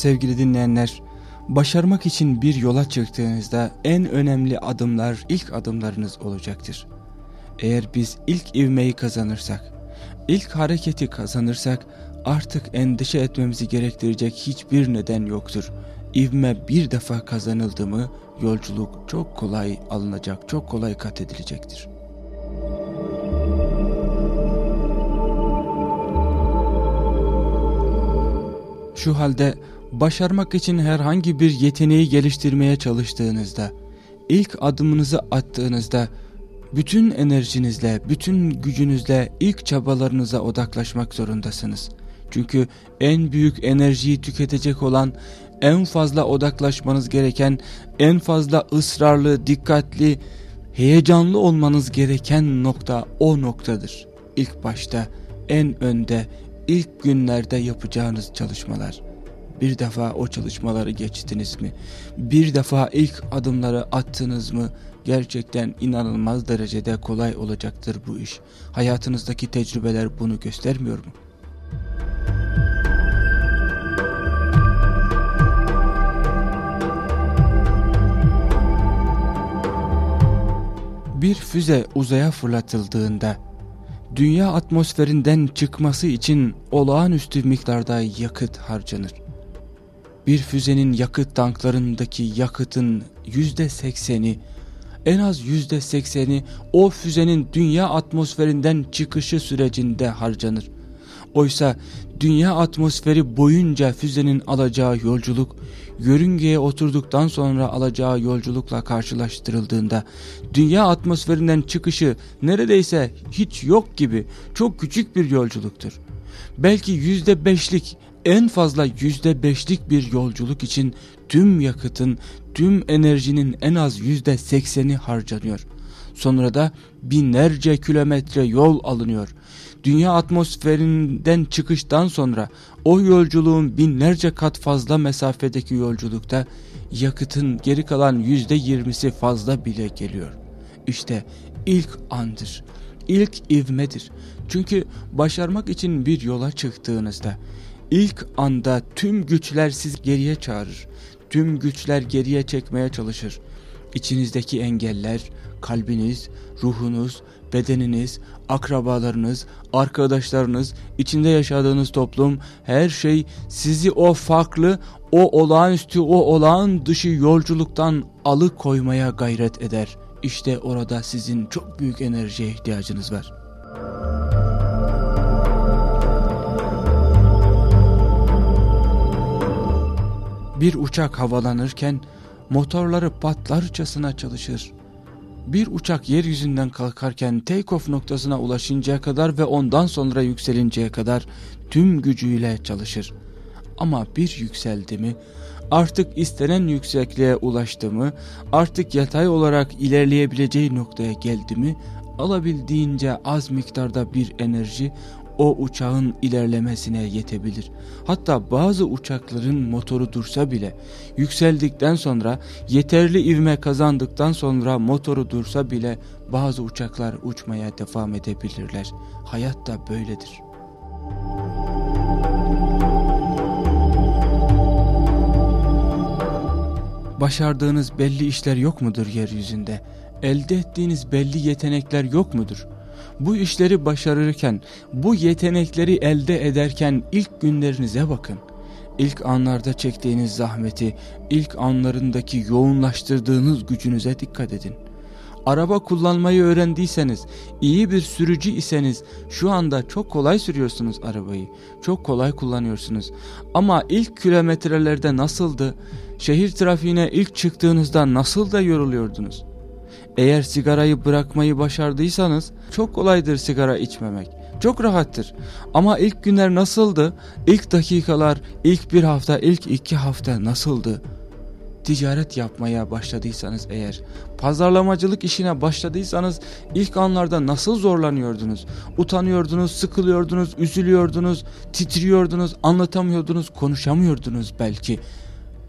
Sevgili dinleyenler, başarmak için bir yola çıktığınızda en önemli adımlar ilk adımlarınız olacaktır. Eğer biz ilk ivmeyi kazanırsak, ilk hareketi kazanırsak artık endişe etmemizi gerektirecek hiçbir neden yoktur. İvme bir defa kazanıldı mı yolculuk çok kolay alınacak, çok kolay kat edilecektir. Şu halde başarmak için herhangi bir yeteneği geliştirmeye çalıştığınızda, ilk adımınızı attığınızda, bütün enerjinizle, bütün gücünüzle ilk çabalarınıza odaklaşmak zorundasınız. Çünkü en büyük enerjiyi tüketecek olan, en fazla odaklaşmanız gereken, en fazla ısrarlı, dikkatli, heyecanlı olmanız gereken nokta o noktadır. İlk başta, en önde, ilk günlerde yapacağınız çalışmalar. Bir defa o çalışmaları geçtiniz mi? Bir defa ilk adımları attınız mı? Gerçekten inanılmaz derecede kolay olacaktır bu iş. Hayatınızdaki tecrübeler bunu göstermiyor mu? Bir füze uzaya fırlatıldığında dünya atmosferinden çıkması için olağanüstü miktarda yakıt harcanır. Bir füzenin yakıt tanklarındaki yakıtın yüzde sekseni, en az yüzde sekseni o füzenin dünya atmosferinden çıkışı sürecinde harcanır. Oysa dünya atmosferi boyunca füzenin alacağı yolculuk, yörüngeye oturduktan sonra alacağı yolculukla karşılaştırıldığında, dünya atmosferinden çıkışı neredeyse hiç yok gibi çok küçük bir yolculuktur. Belki yüzde beşlik, en fazla yüzde beşlik bir yolculuk için tüm yakıtın, tüm enerjinin en az yüzde sekseni harcanıyor. Sonra da binlerce kilometre yol alınıyor dünya atmosferinden çıkıştan sonra o yolculuğun binlerce kat fazla mesafedeki yolculukta yakıtın geri kalan yüzde yirmisi fazla bile geliyor. İşte ilk andır, ilk ivmedir. Çünkü başarmak için bir yola çıktığınızda ilk anda tüm güçler siz geriye çağırır. Tüm güçler geriye çekmeye çalışır. İçinizdeki engeller, kalbiniz, ruhunuz, bedeniniz, akrabalarınız, arkadaşlarınız, içinde yaşadığınız toplum, her şey sizi o farklı, o olağanüstü, o olağan dışı yolculuktan alıkoymaya gayret eder. İşte orada sizin çok büyük enerjiye ihtiyacınız var. Bir uçak havalanırken motorları patlarcasına çalışır bir uçak yeryüzünden kalkarken take-off noktasına ulaşıncaya kadar ve ondan sonra yükselinceye kadar tüm gücüyle çalışır. Ama bir yükseldi mi, artık istenen yüksekliğe ulaştı mı, artık yatay olarak ilerleyebileceği noktaya geldi mi, alabildiğince az miktarda bir enerji o uçağın ilerlemesine yetebilir. Hatta bazı uçakların motoru dursa bile yükseldikten sonra yeterli ivme kazandıktan sonra motoru dursa bile bazı uçaklar uçmaya devam edebilirler. Hayat da böyledir. Başardığınız belli işler yok mudur yeryüzünde? Elde ettiğiniz belli yetenekler yok mudur? Bu işleri başarırken, bu yetenekleri elde ederken ilk günlerinize bakın. İlk anlarda çektiğiniz zahmeti, ilk anlarındaki yoğunlaştırdığınız gücünüze dikkat edin. Araba kullanmayı öğrendiyseniz, iyi bir sürücü iseniz şu anda çok kolay sürüyorsunuz arabayı. Çok kolay kullanıyorsunuz. Ama ilk kilometrelerde nasıldı? Şehir trafiğine ilk çıktığınızda nasıl da yoruluyordunuz? Eğer sigarayı bırakmayı başardıysanız çok kolaydır sigara içmemek. Çok rahattır. Ama ilk günler nasıldı? İlk dakikalar, ilk bir hafta, ilk iki hafta nasıldı? Ticaret yapmaya başladıysanız eğer, pazarlamacılık işine başladıysanız ilk anlarda nasıl zorlanıyordunuz? Utanıyordunuz, sıkılıyordunuz, üzülüyordunuz, titriyordunuz, anlatamıyordunuz, konuşamıyordunuz belki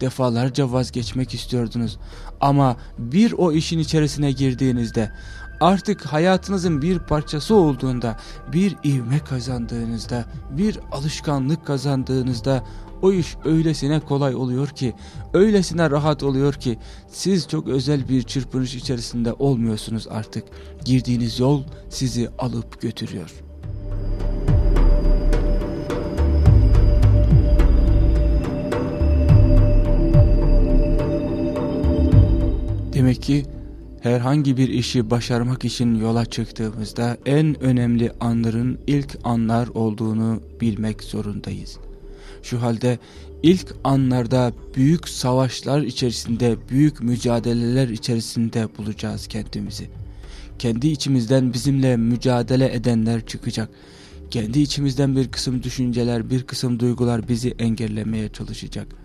defalarca vazgeçmek istiyordunuz. Ama bir o işin içerisine girdiğinizde artık hayatınızın bir parçası olduğunda, bir ivme kazandığınızda, bir alışkanlık kazandığınızda o iş öylesine kolay oluyor ki, öylesine rahat oluyor ki siz çok özel bir çırpınış içerisinde olmuyorsunuz artık. Girdiğiniz yol sizi alıp götürüyor. Demek ki herhangi bir işi başarmak için yola çıktığımızda en önemli anların ilk anlar olduğunu bilmek zorundayız. Şu halde ilk anlarda büyük savaşlar içerisinde, büyük mücadeleler içerisinde bulacağız kendimizi. Kendi içimizden bizimle mücadele edenler çıkacak. Kendi içimizden bir kısım düşünceler, bir kısım duygular bizi engellemeye çalışacak.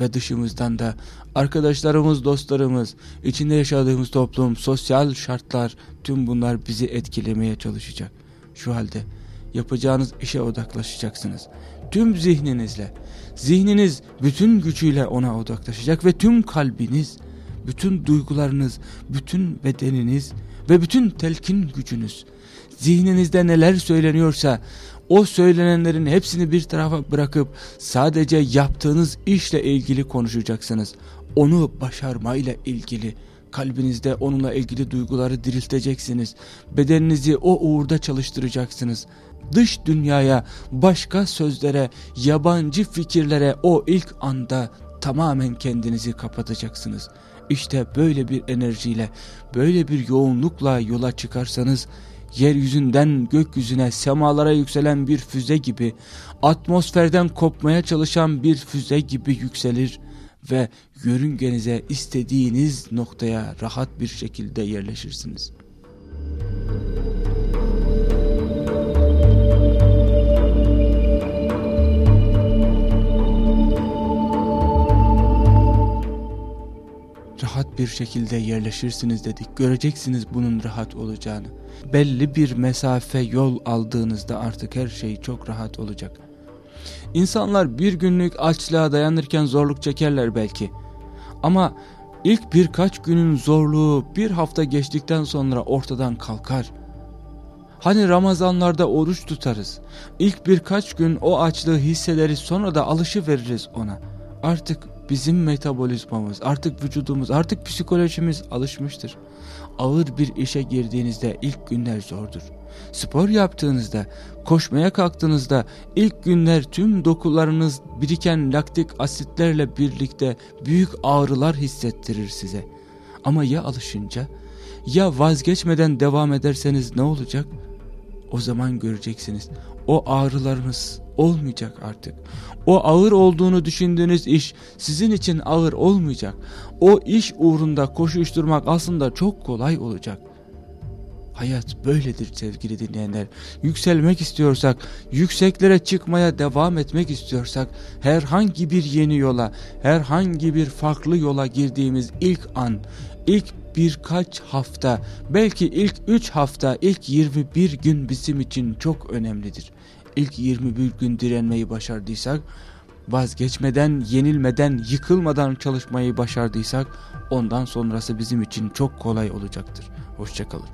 Ve dışımızdan da arkadaşlarımız, dostlarımız, içinde yaşadığımız toplum, sosyal şartlar tüm bunlar bizi etkilemeye çalışacak. Şu halde yapacağınız işe odaklaşacaksınız tüm zihninizle, zihniniz bütün gücüyle ona odaklaşacak ve tüm kalbiniz, bütün duygularınız, bütün bedeniniz ve bütün telkin gücünüz, zihninizde neler söyleniyorsa o söylenenlerin hepsini bir tarafa bırakıp sadece yaptığınız işle ilgili konuşacaksınız. Onu başarmayla ilgili kalbinizde onunla ilgili duyguları dirilteceksiniz. Bedeninizi o uğurda çalıştıracaksınız dış dünyaya, başka sözlere, yabancı fikirlere o ilk anda tamamen kendinizi kapatacaksınız. İşte böyle bir enerjiyle, böyle bir yoğunlukla yola çıkarsanız, yeryüzünden gökyüzüne, semalara yükselen bir füze gibi, atmosferden kopmaya çalışan bir füze gibi yükselir ve yörüngenize istediğiniz noktaya rahat bir şekilde yerleşirsiniz. Bir şekilde yerleşirsiniz dedik. Göreceksiniz bunun rahat olacağını. Belli bir mesafe yol aldığınızda artık her şey çok rahat olacak. İnsanlar bir günlük açlığa dayanırken zorluk çekerler belki. Ama ilk birkaç günün zorluğu bir hafta geçtikten sonra ortadan kalkar. Hani Ramazanlarda oruç tutarız. İlk birkaç gün o açlığı hissederiz sonra da alışı veririz ona. Artık bizim metabolizmamız, artık vücudumuz, artık psikolojimiz alışmıştır. Ağır bir işe girdiğinizde ilk günler zordur. Spor yaptığınızda, koşmaya kalktığınızda ilk günler tüm dokularınız biriken laktik asitlerle birlikte büyük ağrılar hissettirir size. Ama ya alışınca, ya vazgeçmeden devam ederseniz ne olacak? O zaman göreceksiniz. O ağrılarınız olmayacak artık. O ağır olduğunu düşündüğünüz iş sizin için ağır olmayacak. O iş uğrunda koşuşturmak aslında çok kolay olacak. Hayat böyledir sevgili dinleyenler. Yükselmek istiyorsak, yükseklere çıkmaya devam etmek istiyorsak, herhangi bir yeni yola, herhangi bir farklı yola girdiğimiz ilk an, ilk birkaç hafta, belki ilk 3 hafta, ilk 21 gün bizim için çok önemlidir. İlk 21 gün direnmeyi başardıysak, vazgeçmeden, yenilmeden, yıkılmadan çalışmayı başardıysak, ondan sonrası bizim için çok kolay olacaktır. Hoşçakalın.